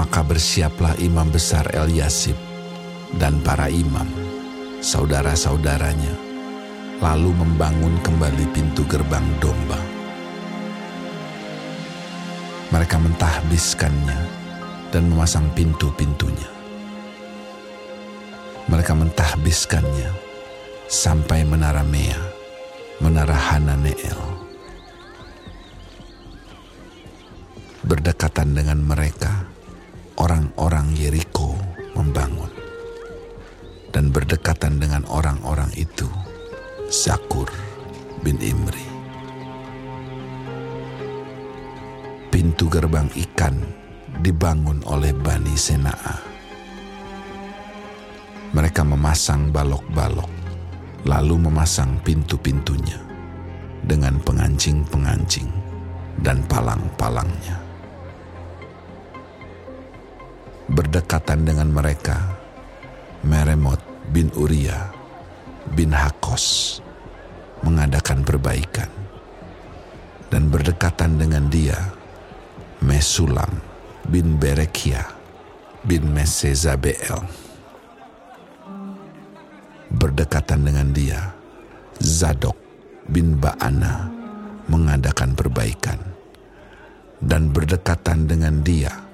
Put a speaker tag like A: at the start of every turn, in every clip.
A: Maka bersiaplah imam besar Eliasib dan para imam, saudara-saudaranya, lalu membangun kembali pintu gerbang domba. Mereka mentahbiskannya dan memasang pintu-pintunya. Mereka mentahbiskannya sampai menara Mea, menara Hananeel. Berdekatan dengan mereka, orang-orang Yeriko membangun. Dan berdekatan dengan orang-orang itu, Zakur bin Imri. Pintu gerbang ikan dibangun oleh Bani Senaa. Mereka memasang balok-balok, lalu memasang pintu-pintunya dengan pengancing-pengancing dan palang-palangnya. Berdekatan dengan mereka, Meremot bin Uria bin Hakos mengadakan perbaikan. Dan berdekatan dengan dia, Mesulam bin Berekia bin Mesezabel. Berdekatan dengan dia, Zadok bin Baana mengadakan perbaikan. Dan berdekatan dengan dia,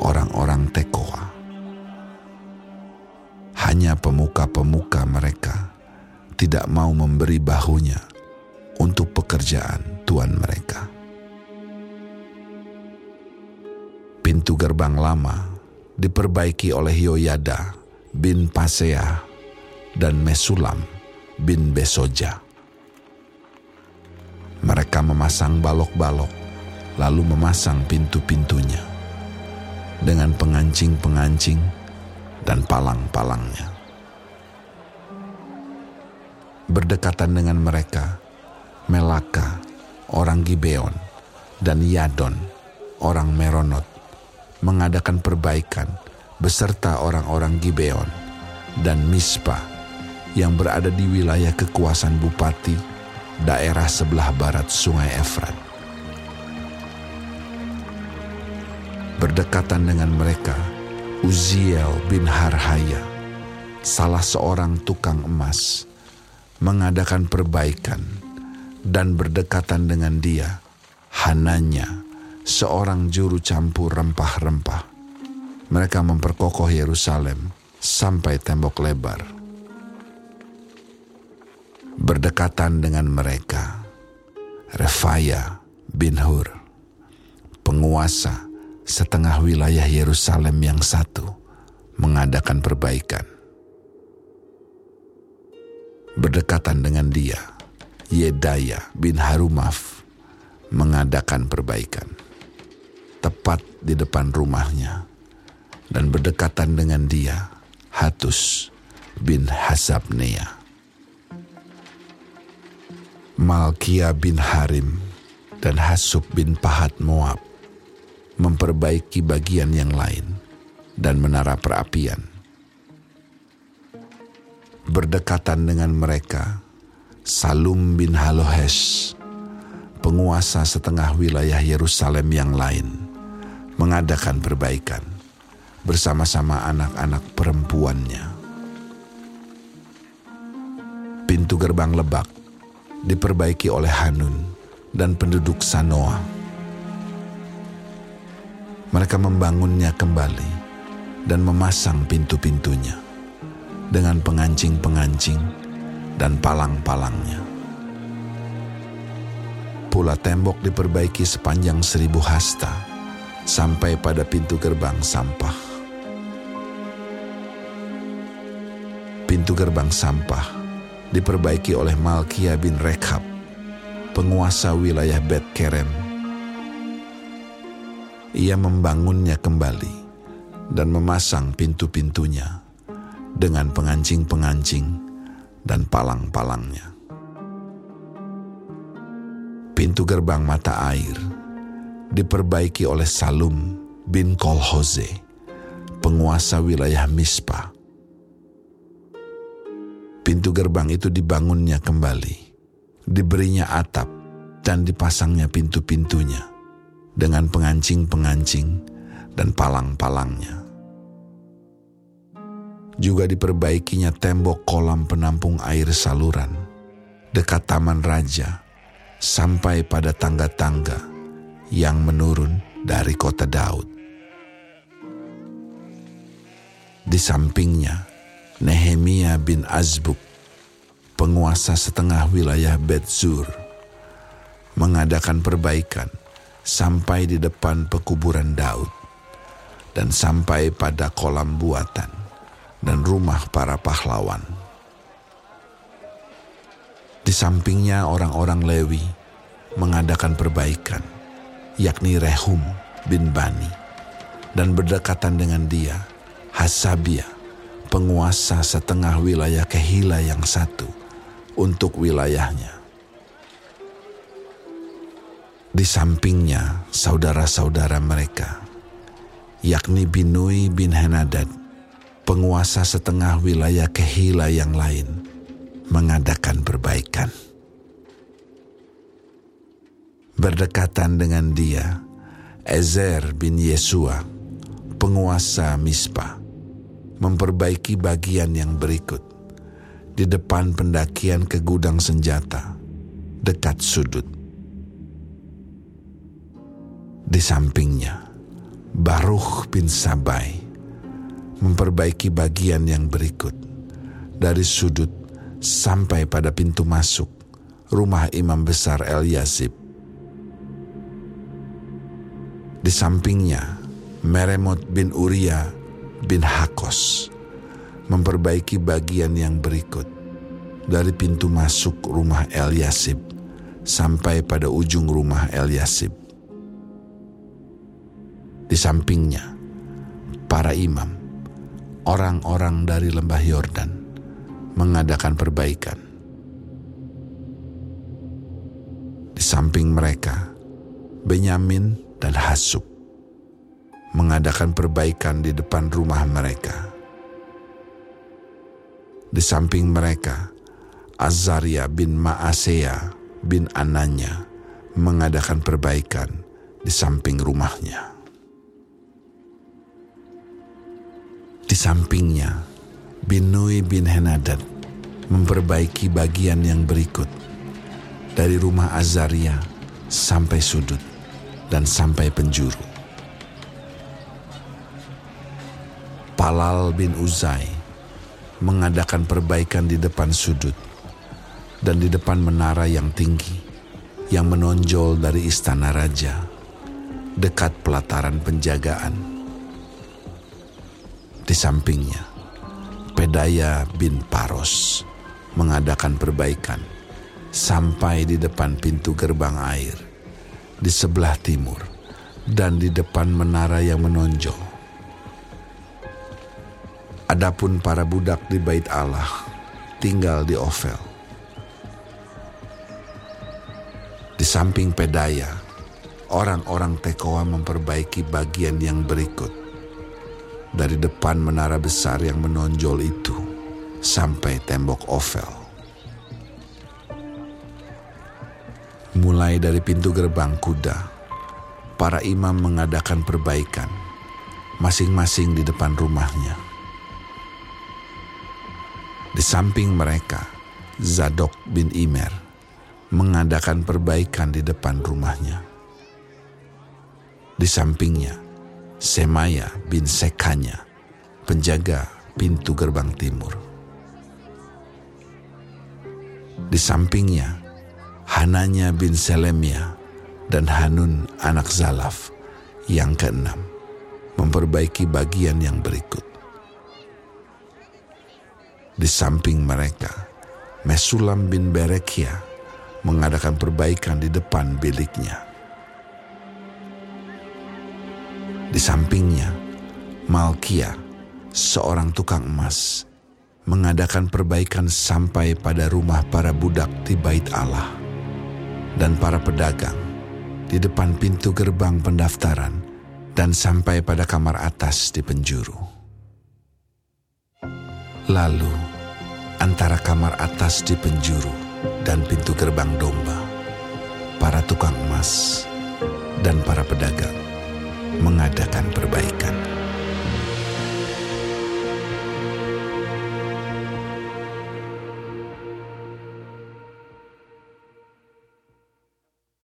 A: orang-orang Tekoa. Hanya pemuka-pemuka mereka tidak mau memberi bahunya untuk pekerjaan tuan mereka. Pintu gerbang lama diperbaiki oleh Yoyada bin Pasea dan Mesulam bin Besoja. Mereka memasang balok-balok, lalu memasang pintu-pintunya dengan pengancing-pengancing dan palang-palangnya. Berdekatan dengan mereka, Melaka, orang Gibeon, dan Yadon, orang Meronot, mengadakan perbaikan beserta orang-orang Gibeon dan Mispa yang berada di wilayah kekuasaan bupati daerah sebelah barat sungai Efrat. Berdekatan dengan mereka, Uziel bin Harhaya, salah seorang tukang emas, mengadakan perbaikan dan berdekatan dengan dia, Hananya, seorang juru campur rempah-rempah. Mereka memperkokoh Yerusalem sampai tembok lebar. Berdekatan dengan mereka, Refaya bin Hur, penguasa setengah wilayah Yerusalem yang satu mengadakan perbaikan. Berdekatan dengan dia, Yedaya bin Harumaf mengadakan perbaikan. Tepat di depan rumahnya dan berdekatan dengan dia, Hatus bin Hasabnea. Malkia bin Harim dan Hasub bin Pahat Moab memperbaiki bagian yang lain dan menara perapian. Berdekatan dengan mereka, Salum bin Halohes, penguasa setengah wilayah Yerusalem yang lain, mengadakan perbaikan bersama-sama anak-anak perempuannya. Pintu gerbang lebak diperbaiki oleh Hanun dan penduduk Sanoa mereka membangunnya kembali dan memasang pintu-pintunya dengan pengancing-pengancing dan palang-palangnya. Pula tembok diperbaiki sepanjang seribu hasta sampai pada pintu gerbang sampah. Pintu gerbang sampah diperbaiki oleh Malkia bin Rekhab, penguasa wilayah Bet Kerem ia membangunnya kembali dan memasang pintu-pintunya dengan pengancing-pengancing dan palang-palangnya. Pintu gerbang mata air diperbaiki oleh Salum bin Kolhoze, penguasa wilayah Mispa. Pintu gerbang itu dibangunnya kembali, diberinya atap dan dipasangnya pintu-pintunya dengan pengancing-pengancing dan palang-palangnya. Juga diperbaikinya tembok kolam penampung air saluran dekat taman raja sampai pada tangga-tangga yang menurun dari kota Daud. Di sampingnya, Nehemia bin Azbuk, penguasa setengah wilayah Betzur, mengadakan perbaikan sampai di depan pekuburan Daud dan sampai pada kolam buatan dan rumah para pahlawan. Di sampingnya orang-orang Lewi mengadakan perbaikan, yakni Rehum bin Bani, dan berdekatan dengan dia, Hasabia, penguasa setengah wilayah Kehila yang satu untuk wilayahnya. Di sampingnya saudara-saudara mereka, yakni Binui bin Henadad, penguasa setengah wilayah Kehila yang lain, mengadakan perbaikan. Berdekatan dengan dia, Ezer bin Yesua, penguasa Mispa, memperbaiki bagian yang berikut di depan pendakian ke gudang senjata dekat sudut di sampingnya, Baruch bin Sabai memperbaiki bagian yang berikut dari sudut sampai pada pintu masuk rumah imam besar El Yasib. Di sampingnya, Meremot bin Uria bin Hakos memperbaiki bagian yang berikut dari pintu masuk rumah El Yasib sampai pada ujung rumah El Yasib. Di sampingnya, para imam, orang-orang dari lembah Yordan, mengadakan perbaikan. Di samping mereka, Benyamin dan Hasub mengadakan perbaikan di depan rumah mereka. Di samping mereka, Azaria bin Maasea bin Ananya mengadakan perbaikan di samping rumahnya. Di sampingnya, Binui bin Henadad memperbaiki bagian yang berikut dari rumah Azaria sampai sudut dan sampai penjuru. Palal bin Uzai mengadakan perbaikan di depan sudut dan di depan menara yang tinggi yang menonjol dari istana raja dekat pelataran penjagaan di sampingnya, Pedaya bin Paros mengadakan perbaikan sampai di depan pintu gerbang air di sebelah timur dan di depan menara yang menonjol. Adapun para budak di bait Allah tinggal di Ovel. Di samping Pedaya, orang-orang Tekoa memperbaiki bagian yang berikut dari depan menara besar yang menonjol itu sampai tembok oval. Mulai dari pintu gerbang kuda, para imam mengadakan perbaikan masing-masing di depan rumahnya. Di samping mereka, Zadok bin Imer mengadakan perbaikan di depan rumahnya. Di sampingnya, Semaya bin Sekanya, penjaga pintu gerbang timur. Di sampingnya, Hananya bin Selemia dan Hanun anak Zalaf yang keenam memperbaiki bagian yang berikut. Di samping mereka, Mesulam bin Berekia mengadakan perbaikan di depan biliknya Di sampingnya, Malkia, seorang tukang emas, mengadakan perbaikan sampai pada rumah para budak di bait Allah dan para pedagang di depan pintu gerbang pendaftaran dan sampai pada kamar atas di penjuru. Lalu, antara kamar atas di penjuru dan pintu gerbang domba, para tukang emas dan para pedagang mengadakan perbaikan.